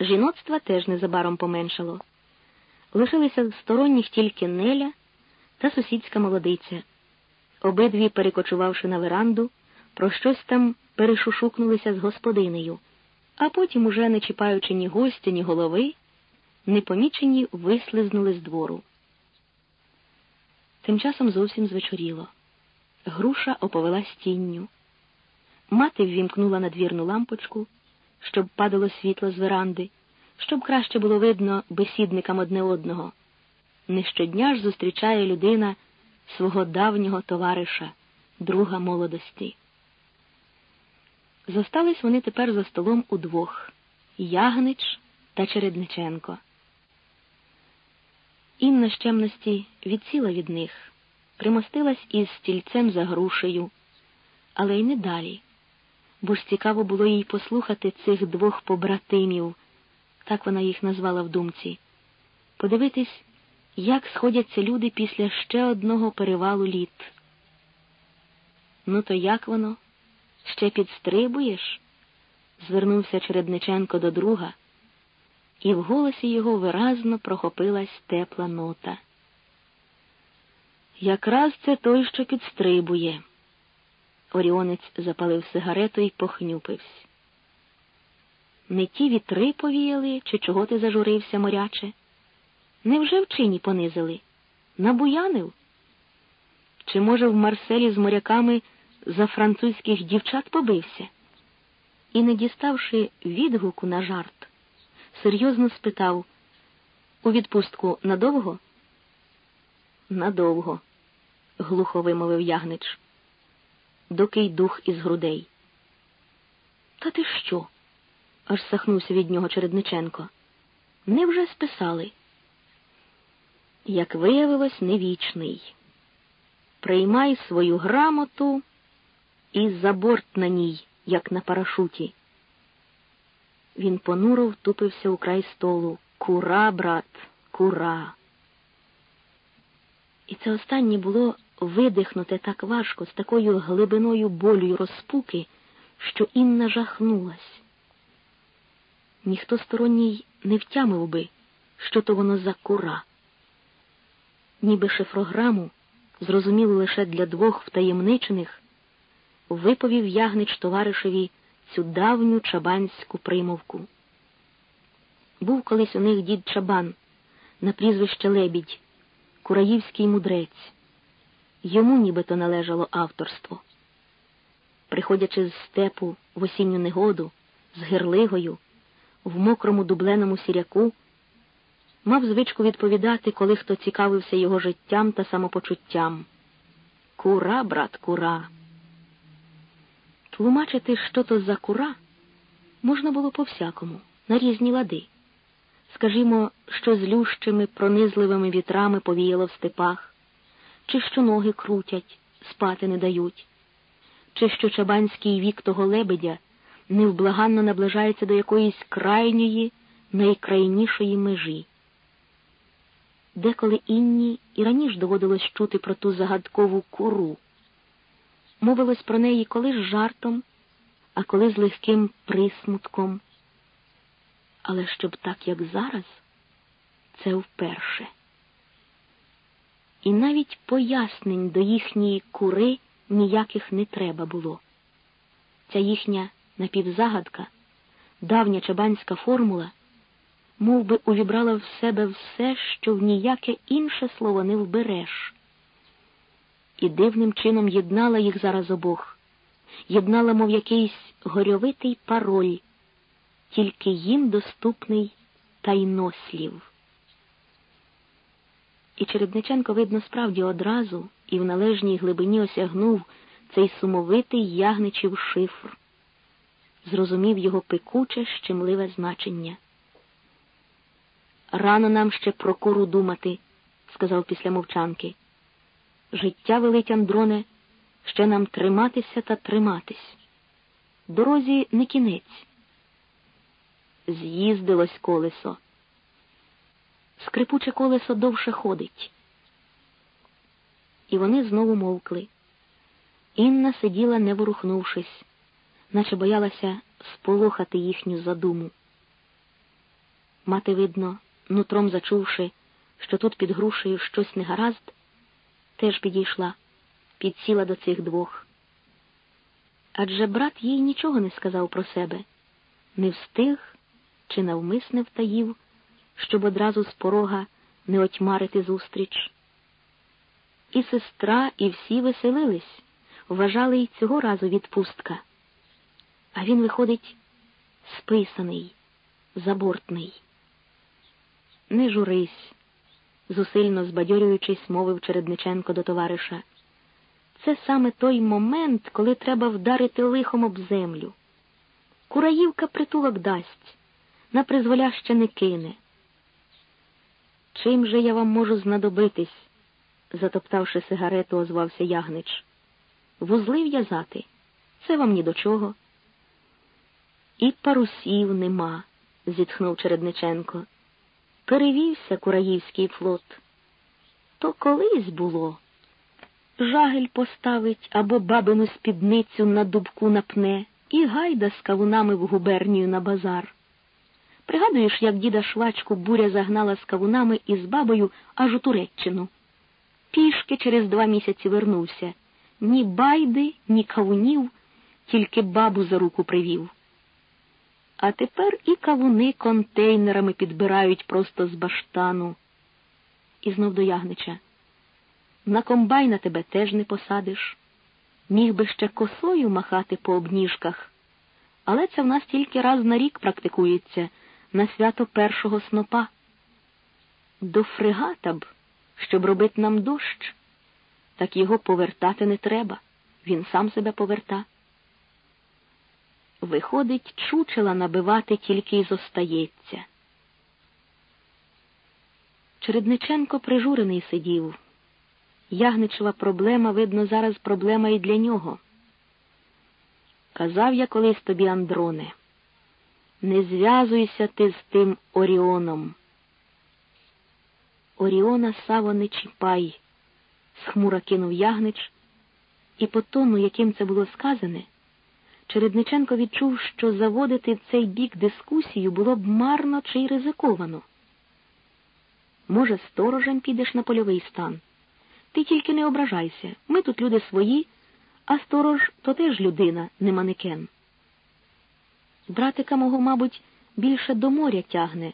Жіноцтва теж незабаром поменшало. Лишилися сторонніх тільки Неля та сусідська молодиця. Обидві, перекочувавши на веранду, про щось там перешушукнулися з господинею, а потім, уже не чіпаючи ні гостя, ні голови, непомічені вислизнули з двору. Тим часом зовсім звечоріло. Груша оповелась тінню. Мати ввімкнула надвірну лампочку, щоб падало світло з веранди, щоб краще було видно бесідникам одне одного. Не щодня ж зустрічає людина свого давнього товариша, друга молодості. Зостались вони тепер за столом удвох Ягнич та Чередниченко. Інна щемності відсіла від них, примостилась із стільцем за грушею, але й не далі, бо ж цікаво було їй послухати цих двох побратимів, так вона їх назвала в думці, подивитись, як сходяться люди після ще одного перевалу літ. Ну, то як воно? Ще підстрибуєш? звернувся Чередниченко до друга і в голосі його виразно прохопилась тепла нота. Якраз це той, що підстрибує. Оріонець запалив сигарету і похнюпився. Не ті вітри повіяли, чи чого ти зажурився, моряче? Невже в чині понизили? Набуянив? Чи, може, в Марселі з моряками за французьких дівчат побився? І, не діставши відгуку на жарт, серйозно спитав у відпустку надовго? Надовго, глухо вимовив ягнич, доки й дух із грудей. Та ти що? аж сахнувся від нього Чередниченко. Невже списали? Як виявилось, невічний. Приймай свою грамоту і за борт на ній, як на парашуті. Він понуро втупився у край столу. Кура, брат, кура. І це останнє було видихнути так важко, з такою глибиною болю й розпуки, що Інна жахнулась. Ніхто сторонній не втямив би, що то воно за кура. Ніби шифрограму, зрозуміло лише для двох втаємничених, виповів ягнич товаришеві цю давню чабанську примовку. Був колись у них дід Чабан на прізвище Лебідь, кураївський мудрець. Йому нібито належало авторство. Приходячи з степу в осінню негоду, з гирлигою, в мокрому дубленому сіряку, мав звичку відповідати, коли хто цікавився його життям та самопочуттям. Кура, брат, кура. Тлумачити, що то за кура, можна було по всякому, на різні лади. Скажімо, що з лющими, пронизливими вітрами повіяло в степах, чи що ноги крутять, спати не дають, чи що чабанський вік того лебедя невблаганно наближається до якоїсь крайньої, найкрайнішої межі. Деколи інні і раніше доводилось чути про ту загадкову куру. Мовилось про неї коли з жартом, а коли з легким присмутком. Але щоб так, як зараз, це вперше. І навіть пояснень до їхньої кури ніяких не треба було. Ця їхня напівзагадка, давня чабанська формула, мов би увібрала в себе все, що в ніяке інше слово не вбереш і дивним чином єднала їх зараз обох, єднала, мов якийсь горьовитий пароль, тільки їм доступний тайнослів. І Чередниченко, видно, справді одразу і в належній глибині осягнув цей сумовитий ягничів шифр, зрозумів його пекуче, щемливе значення. Рано нам ще про куру думати, сказав після мовчанки. Життя велить Андроне, ще нам триматися та триматись. Дорозі не кінець. З'їздилось колесо. Скрипуче колесо довше ходить. І вони знову мовкли. Інна сиділа, не ворухнувшись, наче боялася сполохати їхню задуму. Мати, видно, нутром зачувши, що тут під грушею щось негаразд, теж підійшла, підсіла до цих двох. Адже брат їй нічого не сказав про себе, не встиг чи навмисне втаїв, щоб одразу з порога не отьмарити зустріч. І сестра, і всі веселились, вважали й цього разу відпустка. А він виходить списаний, забортний. Не журись, зусильно збадьорюючись, мовив Чередниченко до товариша. Це саме той момент, коли треба вдарити лихом об землю. Кураївка притулок дасть, на призволяще не кине. Чим же я вам можу знадобитись? затоптавши сигарету, озвався ягнич. Вузли в'язати? Це вам ні до чого. І парусів нема, зітхнув Чередниченко. Перевівся Кураївський флот. То колись було. Жагель поставить або бабину спідницю на дубку напне і гайда з кавунами в губернію на базар. Пригадуєш, як діда швачку буря загнала з кавунами і з бабою аж у Туреччину. Пішки через два місяці вернувся. Ні байди, ні кавунів, тільки бабу за руку привів. А тепер і кавуни контейнерами підбирають просто з баштану. І знов до ягнича. На комбайна тебе теж не посадиш. Міг би ще косою махати по обніжках, але це в нас тільки раз на рік практикується на свято першого снопа. До фрегата б, щоб робити нам дощ, так його повертати не треба, він сам себе поверта. Виходить, чучела набивати тільки й зостається. Чередниченко прижурений сидів. Ягничева проблема, видно, зараз проблема і для нього. Казав я колись тобі, Андроне, не зв'язуйся ти з тим Оріоном. Оріона Саво не чіпай, схмуро кинув ягнич, і по тону, яким це було сказане, Чередниченко відчув, що заводити в цей бік дискусію було б марно чи й ризиковано. Може, сторожем підеш на польовий стан. Ти тільки не ображайся. Ми тут люди свої, а сторож то теж людина, не манекен. Братика мого, мабуть, більше до моря тягне,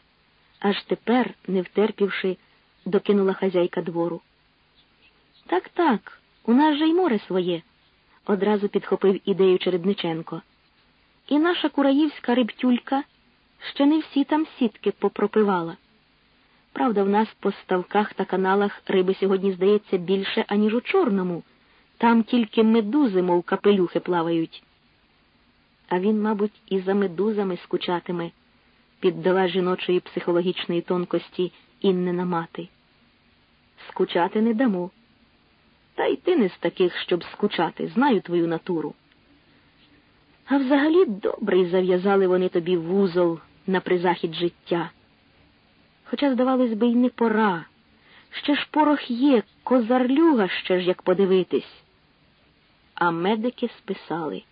аж тепер, не втерпівши, докинула хазяйка двору. Так, так, у нас же й море своє, одразу підхопив ідею Чередниченко. І наша кураївська рибтюлька ще не всі там сітки попропивала. Правда, в нас по ставках та каналах риби сьогодні, здається, більше, аніж у Чорному. Там тільки медузи, мов капелюхи, плавають. А він, мабуть, і за медузами скучатиме, піддала жіночої психологічної тонкості Іннена мати. Скучати не дамо. Та й ти не з таких, щоб скучати, знаю твою натуру. А взагалі добрий зав'язали вони тобі вузол на призахід життя. Хоча, здавалось би, й не пора. Ще ж порох є, козарлюга ще ж як подивитись. А медики списали.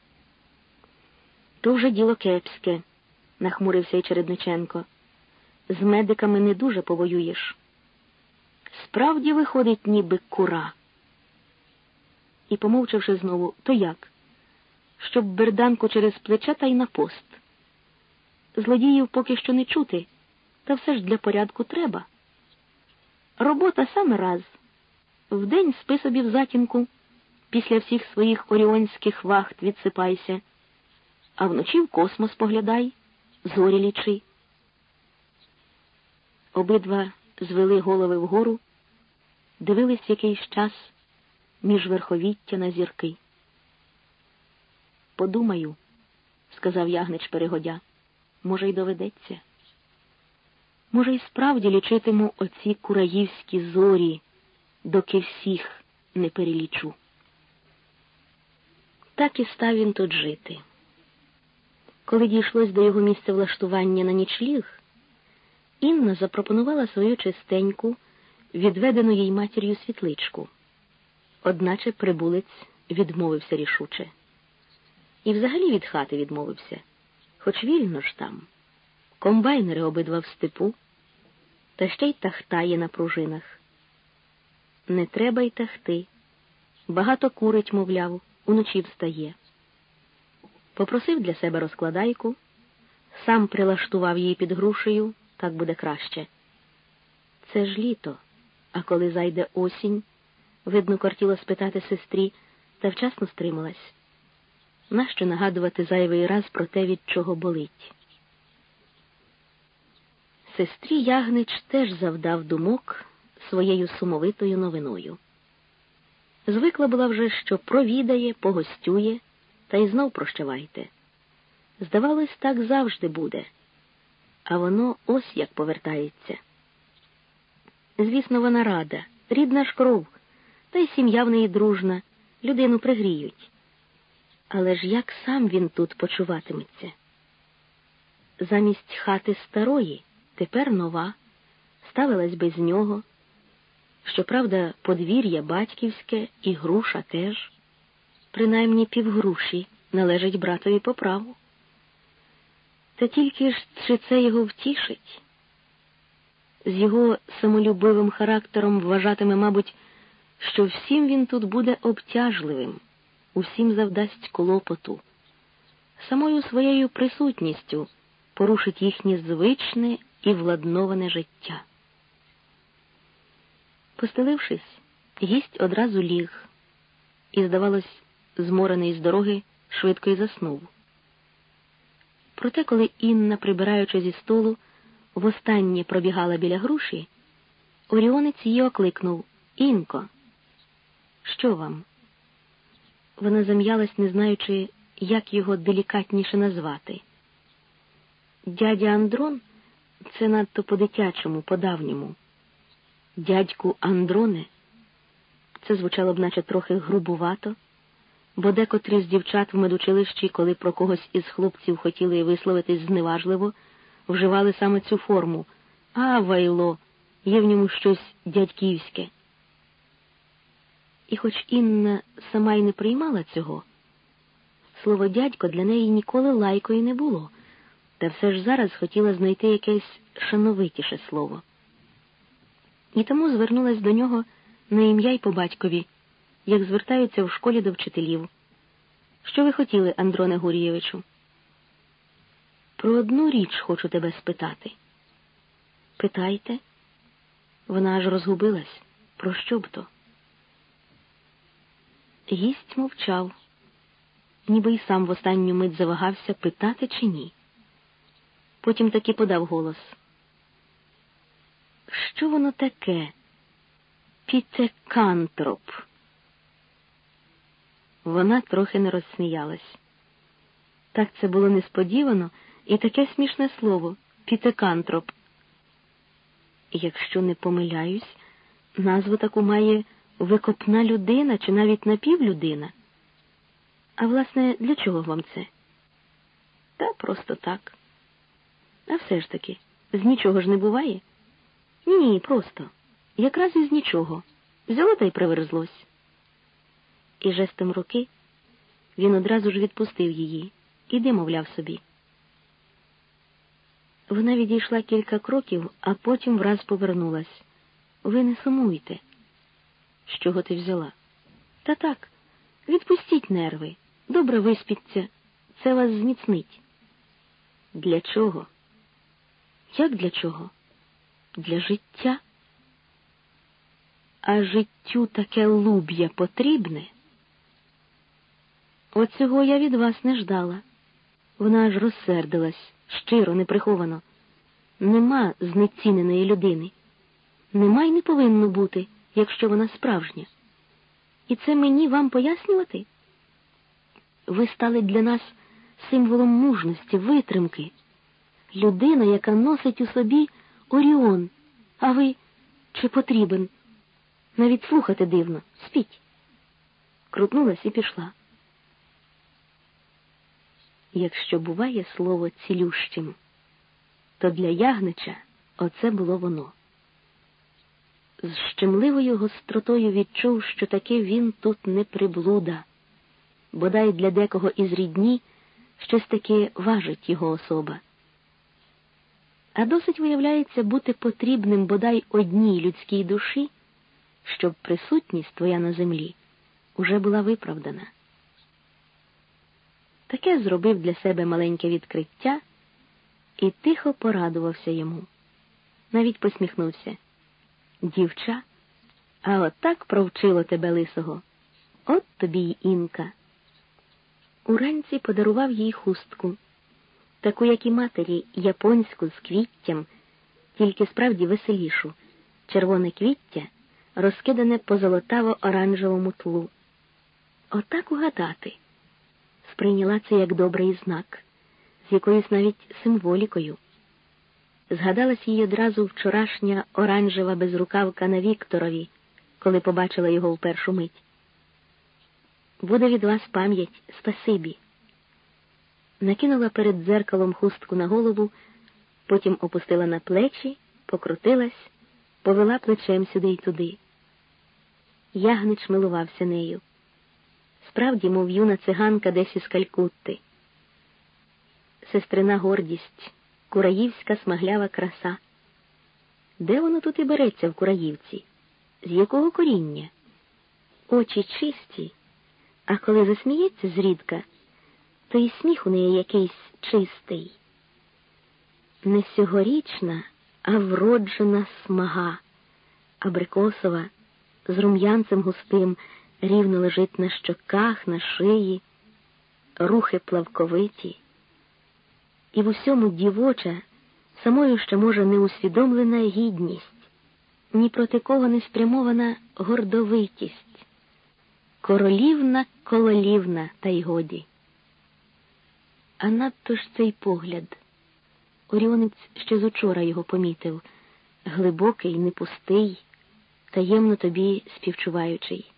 То вже діло кепське, нахмурився й Чередниченко. З медиками не дуже повоюєш. Справді виходить, ніби кура. І, помовчавши знову, то як? Щоб берданку через плече та й на пост. Злодіїв поки що не чути, та все ж для порядку треба. Робота саме раз. Вдень спи собі в затінку, після всіх своїх оріонських вахт відсипайся, а вночі в космос поглядай, зорі лічи. Обидва звели голови вгору, дивились якийсь час між верховіття на зірки. Подумаю, сказав ягнич перегодя, може, й доведеться. Може, й справді лічитиму оці кураївські зорі, доки всіх не перелічу. Так і став він тут жити. Коли дійшлось до його місця влаштування на нічліг, Інна запропонувала свою чистеньку, відведену їй матір'ю світличку. Одначе прибулець відмовився рішуче. І взагалі від хати відмовився, хоч вільно ж там. комбайнери обидва в степу, та ще й тахта є на пружинах. Не треба й тахти. Багато курить, мовляв, уночі встає. Попросив для себе розкладайку, сам прилаштував її під грушею, так буде краще. Це ж літо, а коли зайде осінь, видно, кортіло спитати сестрі, та вчасно стрималась. Нащо нагадувати зайвий раз про те, від чого болить? Сестрі Ягнич теж завдав думок своєю сумовитою новиною. Звикла була вже, що провідає, погостює, та й знов прощавайте. Здавалось, так завжди буде, а воно ось як повертається. Звісно, вона рада, рідна ж кров, та й сім'я в неї дружна, людину пригріють. Але ж як сам він тут почуватиметься? Замість хати старої тепер нова, ставилась без нього. Щоправда, подвір'я батьківське і груша теж, принаймні півгруші, належить братові по праву. Та тільки ж чи це його втішить? З його самолюбивим характером вважатиме, мабуть, що всім він тут буде обтяжливим, усім завдасть клопоту, самою своєю присутністю порушить їхнє звичне і владноване життя. Постелившись, гість одразу ліг і, здавалось, зморений з дороги, швидко й заснув. Проте, коли Інна, прибираючи зі столу, востаннє пробігала біля груші, Оріонець її окликнув Інко, що вам? Вона зам'ялась, не знаючи, як його делікатніше назвати. Дядя Андрон це надто по-дитячому, по-давньому. Дядьку Андроне це звучало б, наче трохи грубувато, бо декотрі з дівчат в медучилищі, коли про когось із хлопців хотіли висловитись зневажливо, вживали саме цю форму А, вайло, є в ньому щось дядьківське. І хоч Інна сама й не приймала цього, слово дядько для неї ніколи лайкою не було, та все ж зараз хотіла знайти якесь шановитіше слово. І тому звернулась до нього на ім'я й по батькові, як звертаються в школі до вчителів. Що ви хотіли, Андроне Гурійовичу? Про одну річ хочу тебе спитати. Питайте, вона аж розгубилась. Про що б то? Гість мовчав, ніби й сам в останню мить завагався, питати чи ні. Потім таки подав голос. Що воно таке? Пітекантроп. Вона трохи не розсміялась. Так це було несподівано і таке смішне слово пітекантроп. Якщо не помиляюсь, назву таку має викопна людина чи навіть напівлюдина. А власне, для чого вам це? Та просто так. А все ж таки, з нічого ж не буває? Ні, просто. Якраз із нічого. Взяло та й приверзлось. І жестом руки він одразу ж відпустив її, іди, мовляв собі. Вона відійшла кілька кроків, а потім враз повернулась. Ви не сумуйте. З чого ти взяла? Та так, відпустіть нерви, добре виспіться, це вас зміцнить. Для чого? Як для чого? Для життя. А життю таке луб'я потрібне. Оцього я від вас не ждала. Вона аж розсердилась, щиро, неприховано. Нема знеціненої людини. Нема й не повинно бути, якщо вона справжня. І це мені вам пояснювати? Ви стали для нас символом мужності, витримки людина, яка носить у собі Оріон, а ви чи потрібен? Навіть слухати дивно, спіть. Крутнулась і пішла. Якщо буває слово цілющим, то для ягнича оце було воно. З щемливою гостротою відчув, що таки він тут не приблуда, бодай для декого із рідні щось таке важить його особа а досить виявляється бути потрібним бодай одній людській душі, щоб присутність твоя на землі уже була виправдана. Таке зробив для себе маленьке відкриття і тихо порадувався йому. Навіть посміхнувся. Дівча, а отак провчило тебе лисого. От тобі й інка. Уранці подарував їй хустку, таку, як і матері, японську з квіттям, тільки справді веселішу, червоне квіття, розкидане по золотаво-оранжевому тлу. Отак угадати. Сприйняла це як добрий знак, з якоюсь навіть символікою. Згадалась їй одразу вчорашня оранжева безрукавка на Вікторові, коли побачила його в першу мить. Буде від вас пам'ять, спасибі. Накинула перед дзеркалом хустку на голову, потім опустила на плечі, покрутилась, повела плечем сюди й туди. Ягнич милувався нею. Справді, мов юна циганка десь із Калькутти. Сестрина гордість, кураївська смаглява краса. Де воно тут і береться в Кураївці? З якого коріння? Очі чисті, а коли засміється зрідка, то і сміх у неї якийсь чистий. Не сьогорічна, а вроджена смага, абрикосова, з рум'янцем густим, рівно лежить на щоках, на шиї, рухи плавковиті, і в усьому дівоча, самою ще може неусвідомлена гідність, ні проти кого не спрямована гордовитість, королівна кололівна, та й годі. А надто ж цей погляд. Оріонець ще з учора його помітив глибокий, непустий, таємно тобі співчуваючий.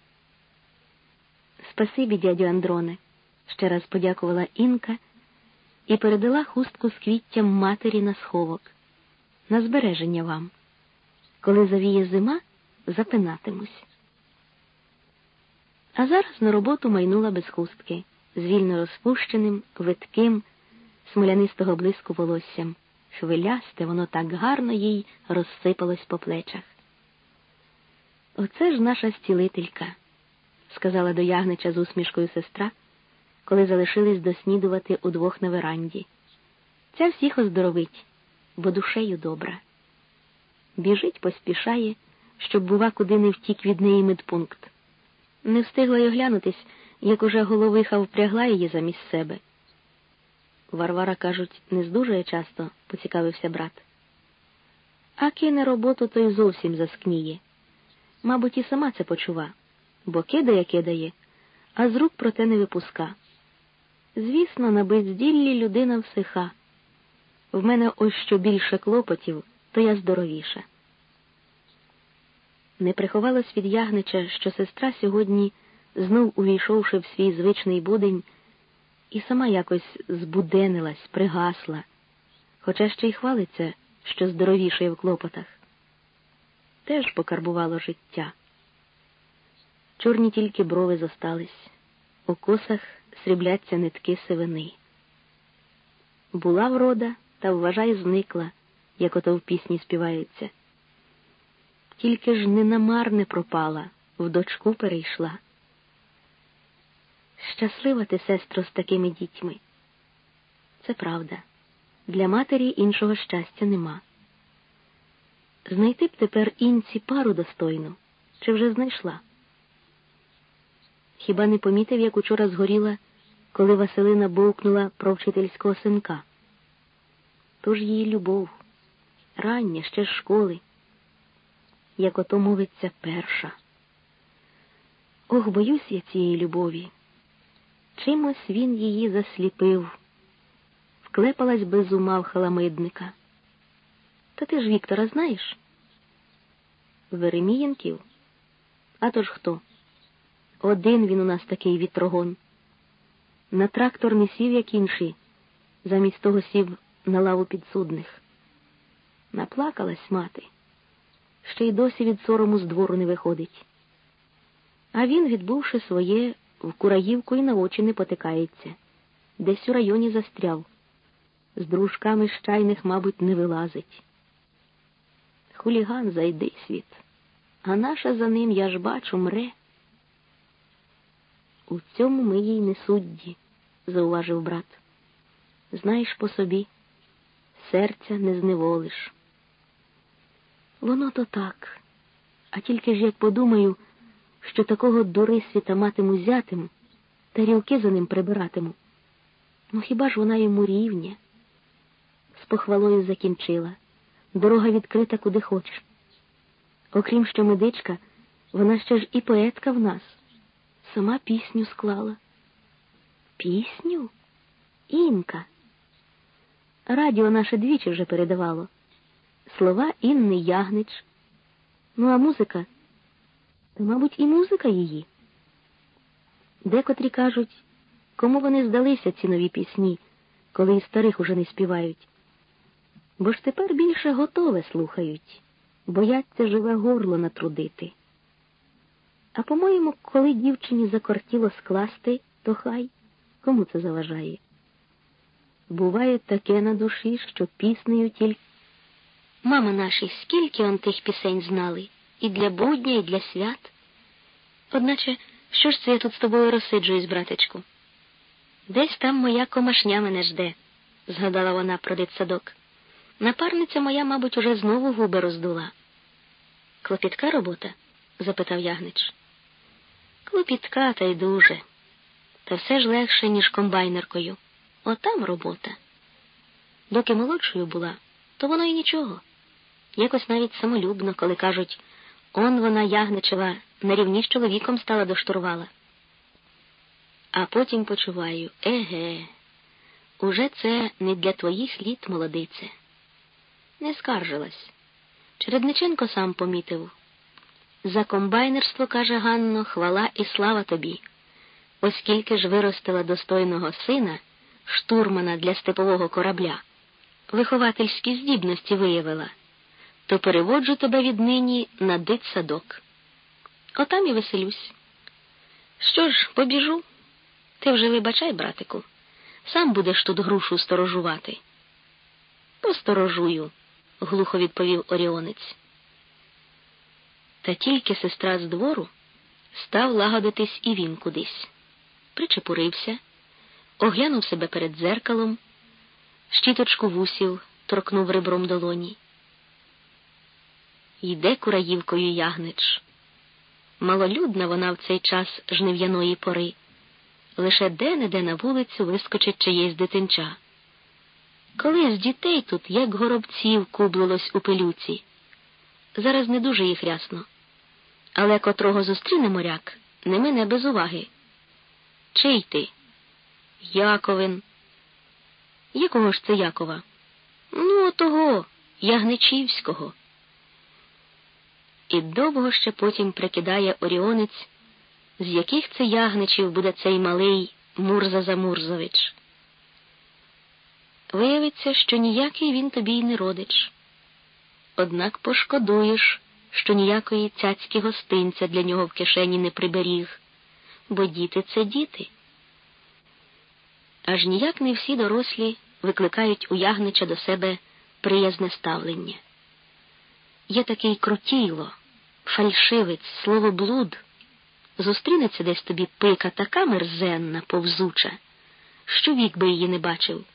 Спасибі, дядю Андроне, ще раз подякувала Інка і передала хустку з квіттям матері на сховок. На збереження вам. Коли завіє зима, запинатимусь. А зараз на роботу майнула без хустки, з вільно розпущеним, витким, смолянистого блиску волоссям. Хвилясте, воно так гарно їй розсипалось по плечах. Оце ж наша стілителька сказала до ягнича з усмішкою сестра, коли залишились доснідувати удвох на веранді. Ця всіх оздоровить, бо душею добра. Біжить, поспішає, щоб, бува, куди не втік від неї медпункт. Не встигла й оглянутись, як уже головиха впрягла її замість себе. Варвара, кажуть, не здужує часто, поцікавився брат. А кине роботу, то й зовсім заскніє. Мабуть, і сама це почува бо кидає, кидає, а з рук проте не випуска. Звісно, на безділлі людина всиха. В мене ось що більше клопотів, то я здоровіша. Не приховалось від ягнича, що сестра сьогодні, знов увійшовши в свій звичний будень, і сама якось збуденилась, пригасла, хоча ще й хвалиться, що здоровіше в клопотах. Теж покарбувало життя. Чорні тільки брови зостались, у косах срібляться нитки сивини. Була врода, та вважай, зникла, як ото в пісні співається. Тільки ж не намарне пропала, в дочку перейшла. Щаслива ти, сестро, з такими дітьми. Це правда. Для матері іншого щастя нема. Знайти б тепер інці пару достойну, чи вже знайшла? Хіба не помітив, як учора згоріла, коли Василина бовкнула про вчительського синка? Тож її любов, рання ще з школи, як ото мовиться перша. Ох, боюсь я цієї любові. Чимось він її засліпив, вклепалась без ума в халамидника. Та ти ж Віктора знаєш? Веремієнків? А то ж хто? Один він у нас такий вітрогон. На трактор не сів, як інші, замість того сів на лаву підсудних. Наплакалась мати, ще й досі від сорому з двору не виходить. А він, відбувши своє, в кураївку і на очі не потикається, десь у районі застряв. з дружками з чайних, мабуть, не вилазить. Хуліган зайди світ, а наша за ним, я ж бачу, мре. У цьому ми їй не судді, зауважив брат. Знаєш по собі, серця не зневолиш. Воно то так, а тільки ж як подумаю, що такого дурисвіта матиму зятиму, тарілки за ним прибиратиму. Ну хіба ж вона йому рівня? З похвалою закінчила. Дорога відкрита куди хочеш. Окрім що медичка, вона ще ж і поетка в нас. Сама пісню склала. Пісню? Інка. Радіо наше двічі вже передавало. Слова Інни Ягнич. Ну, а музика? Та, мабуть, і музика її. Декотрі кажуть, кому вони здалися ці нові пісні, коли і старих уже не співають. Бо ж тепер більше готове слухають, бояться живе горло натрудити. А по-моєму, коли дівчині закортіло скласти, то хай кому це заважає. Буває таке на душі, що піснею тільки. Мама наші, скільки он тих пісень знали, і для будня, і для свят. Одначе, що ж це я тут з тобою розсиджуюсь, братечку? Десь там моя комашня мене жде, згадала вона про дитсадок. Напарниця моя, мабуть, уже знову губи роздула. Клопітка робота? запитав ягнич. Клопітка, та й дуже. Та все ж легше, ніж комбайнеркою. Отам робота. Доки молодшою була, то воно й нічого. Якось навіть самолюбно, коли кажуть, он вона ягничева на рівні з чоловіком стала до штурвала. А потім почуваю, еге, уже це не для твоїх літ, молодице. Не скаржилась. Чередниченко сам помітив. За комбайнерство, каже Ганно, хвала і слава тобі, оскільки ж виростила достойного сина, штурмана для степового корабля, виховательські здібності виявила, то переводжу тебе віднині на дитсадок. Отам і веселюсь. Що ж, побіжу? Ти вже вибачай, братику, сам будеш тут грушу сторожувати. Посторожую, глухо відповів Оріонець. Та тільки сестра з двору став лагодитись і він кудись. Причепурився, оглянув себе перед дзеркалом, щіточку вусів торкнув ребром долоні. Йде кураївкою ягнич. Малолюдна вона в цей час жнив'яної пори, лише де-не-де на вулицю вискочить чиєсь дитинча. Коли з дітей тут, як горобців, кублилось у пилюці. Зараз не дуже їх рясно але котрого зустріне моряк, не мене без уваги. Чий ти? Яковин. Якого ж це Якова? Ну, того, Ягничівського. І довго ще потім прикидає Оріонець, з яких це ягничів буде цей малий Мурза Замурзович. Виявиться, що ніякий він тобі й не родич. Однак пошкодуєш, що ніякої цяцькі гостинця для нього в кишені не приберіг, бо діти це діти. Аж ніяк не всі дорослі викликають у ягнича до себе приязне ставлення. Є такий крутіло, фальшивець, словоблуд, зустрінеться десь тобі пика така мерзенна, повзуча, що вік би її не бачив.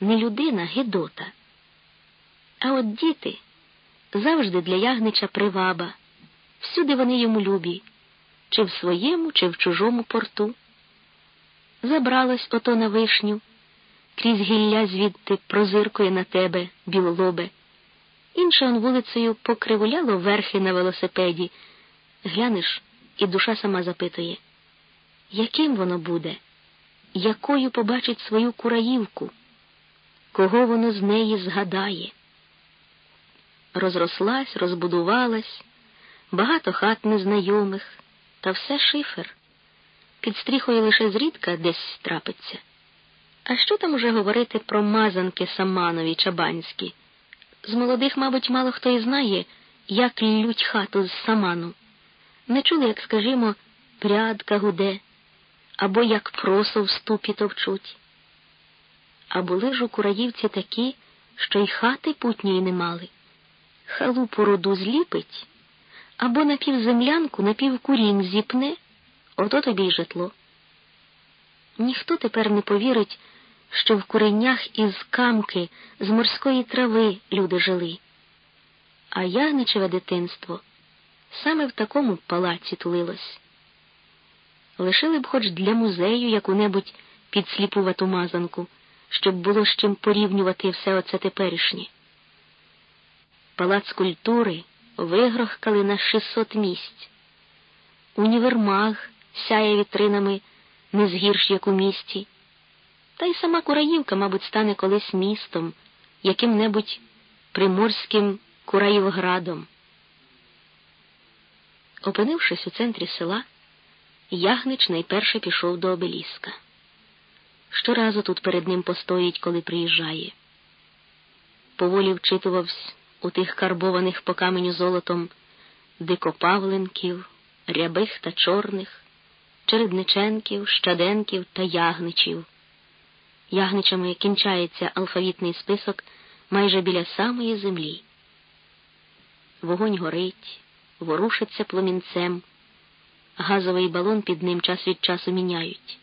Не людина, гидота. А от діти завжди для ягнича приваба. Всюди вони йому любі, чи в своєму, чи в чужому порту. Забралось ото на вишню, крізь гілля звідти прозиркує на тебе, білолобе. Інше он вулицею покривуляло верхи на велосипеді. Глянеш, і душа сама запитує, яким воно буде, якою побачить свою кураївку, кого воно з неї згадає розрослась, розбудувалась, багато хат незнайомих, та все шифер. Під стріхою лише зрідка десь трапиться. А що там уже говорити про мазанки Саманові Чабанські? З молодих, мабуть, мало хто і знає, як лють хату з саману. Не чули, як, скажімо, прядка гуде, або як просо в ступі товчуть. А були ж у кураївці такі, що й хати путньої не мали. Халупу роду зліпить або напівземлянку, напівкурінь зіпне, ото тобі й житло. Ніхто тепер не повірить, що в куренях із камки, з морської трави люди жили. А ягничеве дитинство саме в такому палаці тулилось. Лишили б хоч для музею яку-небудь підсліпувату мазанку, щоб було з чим порівнювати все оце теперішнє. Палац культури вигрохкали на 600 місць. Універмаг сяє вітринами не згірш, як у місті. Та й сама Кураївка, мабуть, стане колись містом, яким-небудь приморським Кураївградом. Опинившись у центрі села, Ягнич найперше пішов до обеліска. Щоразу тут перед ним постоїть, коли приїжджає. Поволі вчитувався у тих карбованих по каменю золотом дикопавленків, рябих та чорних, чередниченків, щаденків та ягничів. Ягничами кінчається алфавітний список майже біля самої землі. Вогонь горить, ворушиться пломінцем, газовий балон під ним час від часу міняють.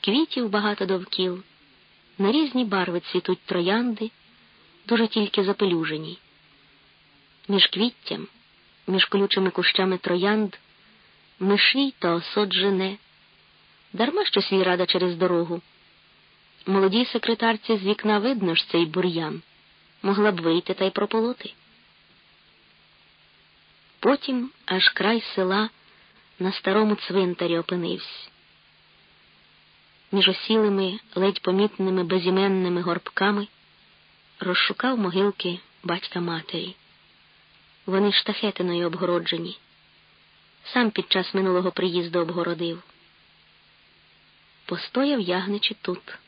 Квітів багато довкіл, на різні барви цвітуть троянди, дуже тільки запелюжені. Між квіттям, між колючими кущами троянд, мишій та осот жене, дарма що свій рада через дорогу. Молодій секретарці з вікна видно ж цей бур'ян, могла б вийти та й прополоти. Потім аж край села на старому цвинтарі опинився. Між осілими, ледь помітними безіменними горбками розшукав могилки батька матері. Вони штахетиною обгороджені. Сам під час минулого приїзду обгородив. Постояв ягничі тут.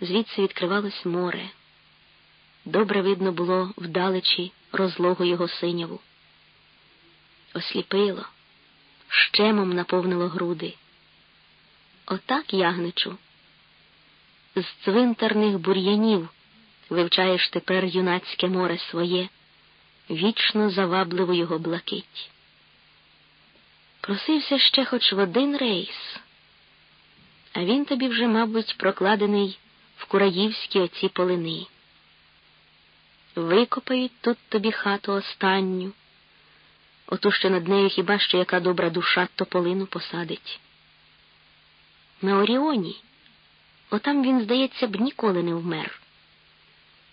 Звідси відкривалось море. Добре видно було вдалечі розлогу його синяву. Осліпило, щемом наповнило груди. Отак, ягничу, з цвинтарних бур'янів вивчаєш тепер юнацьке море своє, вічно завабливу його блакить. Просився ще хоч в один рейс, а він тобі вже, мабуть, прокладений в кураївські оці полини. Викопають тут тобі хату останню, оту що над нею хіба що яка добра душа тополину посадить. На Оріоні, отам він, здається, б ніколи не вмер.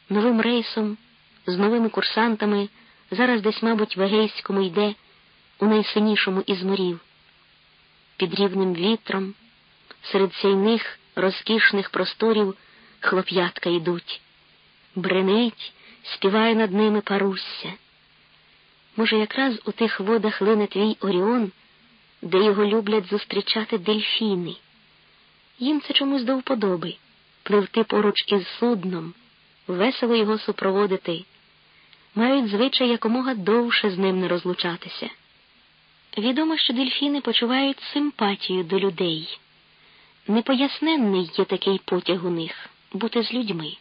Новим рейсом, з новими курсантами, зараз десь, мабуть, в Егейському йде у найсинішому із морів. Під рівним вітром, серед сяйних розкішних просторів хлоп'ятка йдуть, бренить, співає над ними парусся. Може, якраз у тих водах лине твій Оріон, де його люблять зустрічати дельфіни. Їм це чомусь до вподоби пливти поруч із судном, весело його супроводити, мають звичай якомога довше з ним не розлучатися. Відомо, що дельфіни почувають симпатію до людей. Непоясненний є такий потяг у них бути з людьми.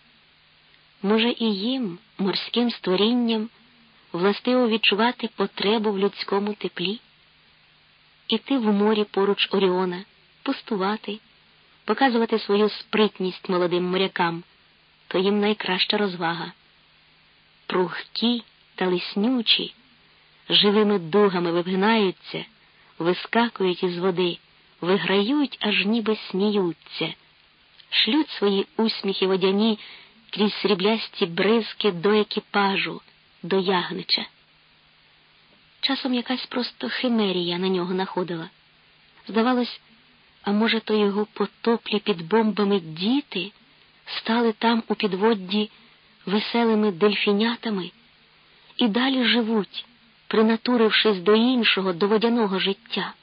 Може, і їм, морським створінням, властиво відчувати потребу в людському теплі, іти в морі поруч Оріона, пустувати, показувати свою спритність молодим морякам, то їм найкраща розвага. Пругкі та лиснючі, живими дугами вигинаються, вискакують із води, виграють, аж ніби сміються, шлють свої усміхи водяні крізь сріблясті бризки до екіпажу, до ягнича. Часом якась просто химерія на нього находила. Здавалось, а може, то його потоплі під бомбами діти стали там у підводді веселими дельфінятами і далі живуть, принатурившись до іншого, до водяного життя.